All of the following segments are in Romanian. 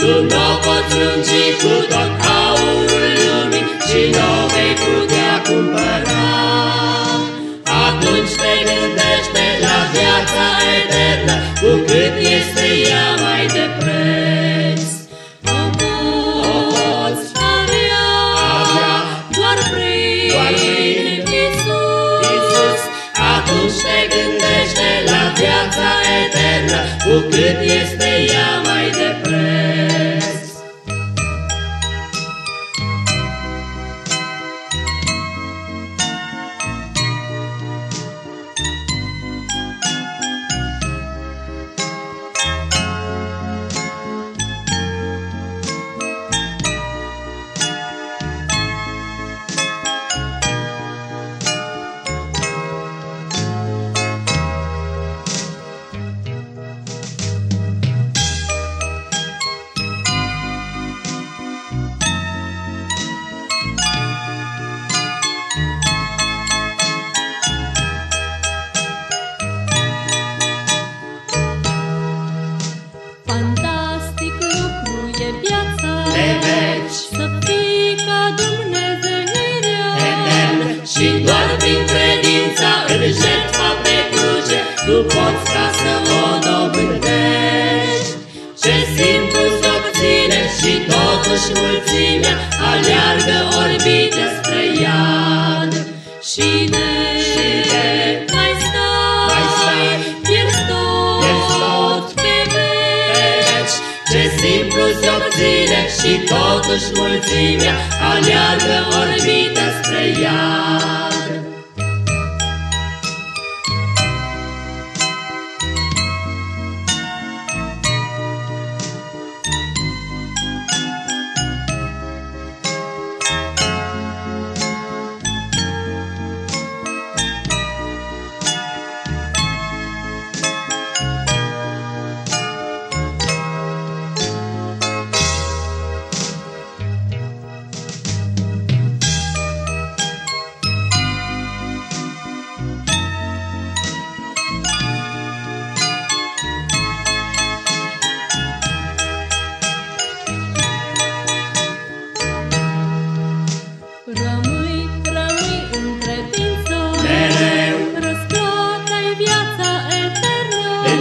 nespus, tu nu o poți lungi cu tot aurul lumii și nu o vei putea cumpăra. Atunci te gândește la viața eternă, cu cât este ea mai de preț. O poți avea Avea doar prin doar prin Iisus. Iisus, atunci te gândește la viața eternă, cu cât este ea De veci. Să fii ca Dumnezeirea. etern și doar prin credința în jertfa pe cruce tu poți ca să o dobândești. Ce simplu să obține și totuși mulțimea aleargă orbită spre iad. Și de de și totuși mulțimea aleargă orbită spre iad.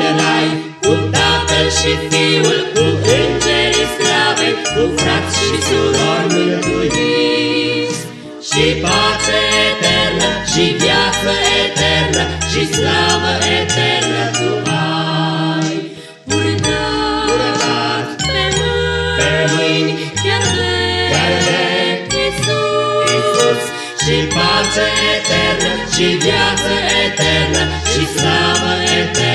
În rai, cu Tatăl și Fiul, cu îngerii slavei, cu frați și surori mântuiți. Și pace eternă, și viață eternă, și slavă eternă tu ai. Purtat Purtat pe mâini, pe mâini, chiar de chiar de Iisus. Iisus, și pace eternă, și viață eternă, și slavă eternă